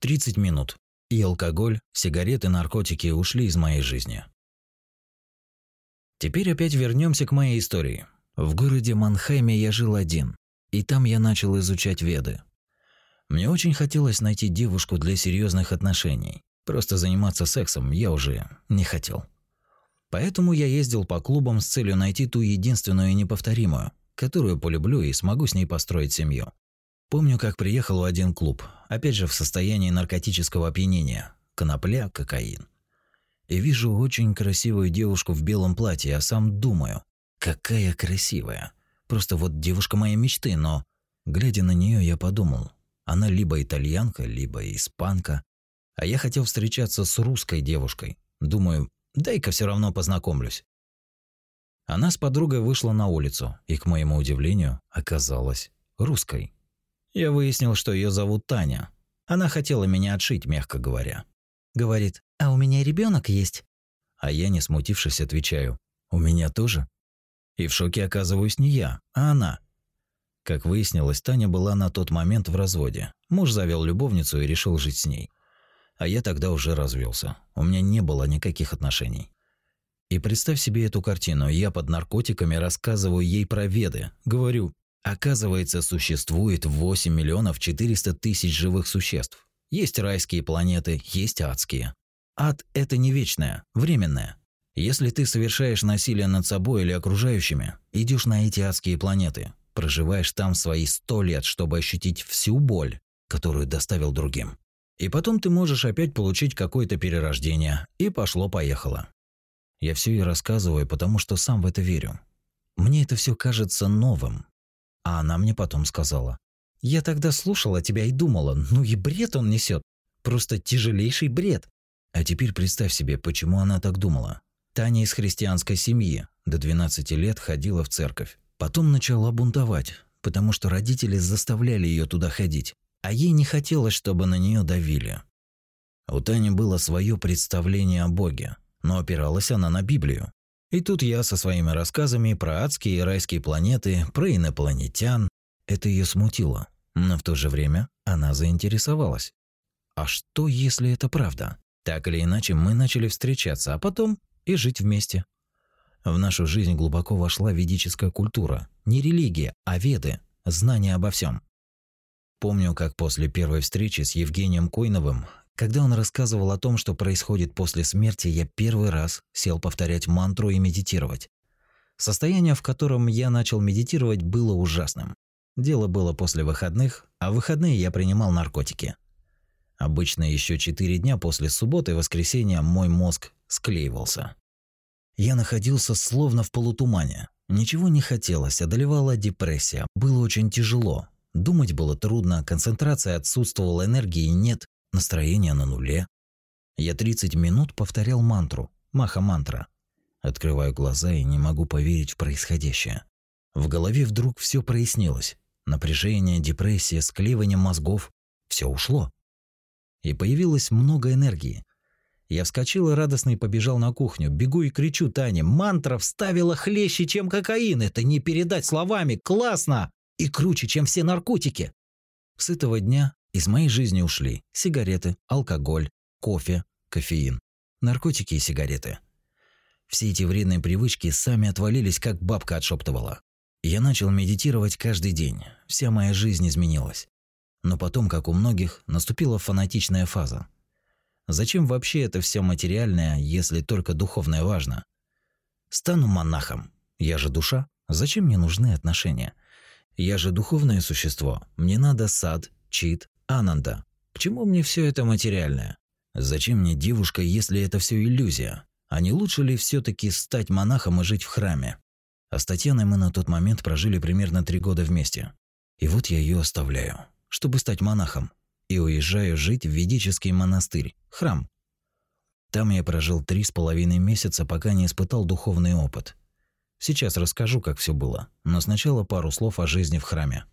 30 минут. И алкоголь, сигареты, наркотики ушли из моей жизни. Теперь опять вернемся к моей истории. В городе Манхайме я жил один, и там я начал изучать веды. Мне очень хотелось найти девушку для серьезных отношений. Просто заниматься сексом я уже не хотел. Поэтому я ездил по клубам с целью найти ту единственную и неповторимую, которую полюблю и смогу с ней построить семью. Помню, как приехал в один клуб, опять же в состоянии наркотического опьянения, конопля, кокаин. И вижу очень красивую девушку в белом платье, а сам думаю, какая красивая. Просто вот девушка моей мечты, но глядя на нее, я подумал, она либо итальянка, либо испанка, а я хотел встречаться с русской девушкой. Думаю, дай-ка все равно познакомлюсь. Она с подругой вышла на улицу и, к моему удивлению, оказалась русской. Я выяснил, что ее зовут Таня. Она хотела меня отшить, мягко говоря. Говорит, а у меня ребенок есть. А я, не смутившись, отвечаю, у меня тоже. И в шоке оказываюсь не я, а она. Как выяснилось, Таня была на тот момент в разводе. Муж завел любовницу и решил жить с ней. А я тогда уже развелся. У меня не было никаких отношений. И представь себе эту картину. Я под наркотиками рассказываю ей про веды. Говорю, оказывается, существует 8 миллионов 400 тысяч живых существ. Есть райские планеты, есть адские. Ад – это не вечное, временное. Если ты совершаешь насилие над собой или окружающими, идешь на эти адские планеты, проживаешь там свои сто лет, чтобы ощутить всю боль, которую доставил другим. И потом ты можешь опять получить какое-то перерождение, и пошло-поехало. Я все и рассказываю, потому что сам в это верю. Мне это все кажется новым. А она мне потом сказала. Я тогда слушала тебя и думала, ну и бред он несет. Просто тяжелейший бред. А теперь представь себе, почему она так думала. Таня из христианской семьи, до 12 лет ходила в церковь. Потом начала бунтовать, потому что родители заставляли ее туда ходить, а ей не хотелось, чтобы на нее давили. У Тани было свое представление о Боге, но опиралась она на Библию. И тут я со своими рассказами про адские и райские планеты, про инопланетян. Это ее смутило. Но в то же время она заинтересовалась. А что, если это правда? Так или иначе, мы начали встречаться, а потом и жить вместе. В нашу жизнь глубоко вошла ведическая культура. Не религия, а веды, знания обо всем. Помню, как после первой встречи с Евгением Койновым когда он рассказывал о том, что происходит после смерти, я первый раз сел повторять мантру и медитировать. Состояние, в котором я начал медитировать, было ужасным. Дело было после выходных, а в выходные я принимал наркотики. Обычно еще четыре дня после субботы и воскресенья мой мозг склеивался. Я находился словно в полутумане. Ничего не хотелось, одолевала депрессия. Было очень тяжело. Думать было трудно, концентрация отсутствовала, энергии нет, Настроение на нуле. Я 30 минут повторял мантру, маха-мантра. Открываю глаза и не могу поверить в происходящее. В голове вдруг все прояснилось. Напряжение, депрессия, склеивание мозгов – все ушло. И появилось много энергии. Я вскочил и радостно побежал на кухню. Бегу и кричу Тане. Мантра вставила хлеще, чем кокаин. Это не передать словами. Классно! И круче, чем все наркотики. С этого дня из моей жизни ушли сигареты, алкоголь, кофе, кофеин, наркотики и сигареты. Все эти вредные привычки сами отвалились, как бабка отшептывала. Я начал медитировать каждый день. Вся моя жизнь изменилась. Но потом, как у многих, наступила фанатичная фаза. Зачем вообще это все материальное, если только духовное важно? Стану монахом. Я же душа. Зачем мне нужны отношения? Я же духовное существо. Мне надо сад, чит, Ананда, к чему мне все это материальное? Зачем мне девушка, если это все иллюзия? А не лучше ли все таки стать монахом и жить в храме? А с Татьяной мы на тот момент прожили примерно три года вместе. И вот я ее оставляю, чтобы стать монахом, и уезжаю жить в ведический монастырь, храм. Там я прожил три с половиной месяца, пока не испытал духовный опыт. Сейчас расскажу, как все было, но сначала пару слов о жизни в храме.